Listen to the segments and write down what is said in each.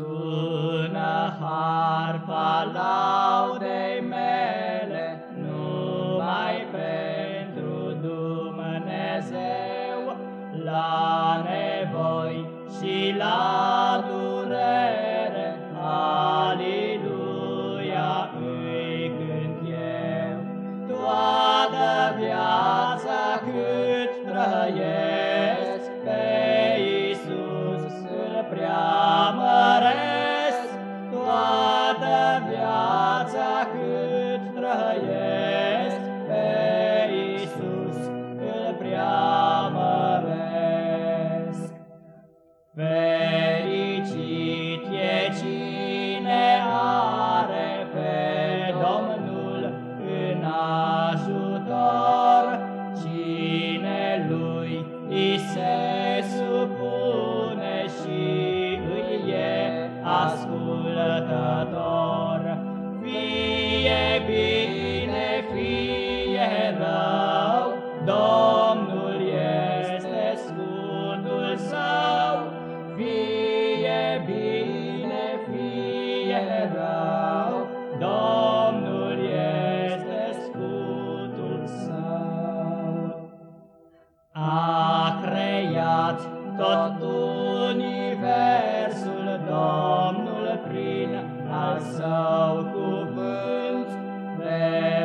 Sună harfa laudei mele, numai pentru Dumnezeu, la nevoi și la durere, Aliluia îi cânt eu. Toată viața cât trăiesc, pe Iisus îl preamăresc, bine, fie rău, Domnul este scutul său, fie bine, fie rău, Domnul este scutul său. A creat tot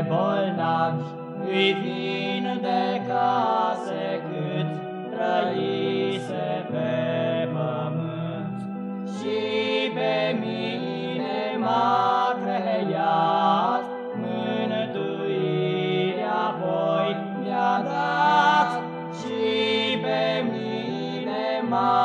bolnavi îi vindecase cât trăise pe pământ. Și pe mine m-a creat, mântuirea voi mi-a dat, și pe mine m-a creat.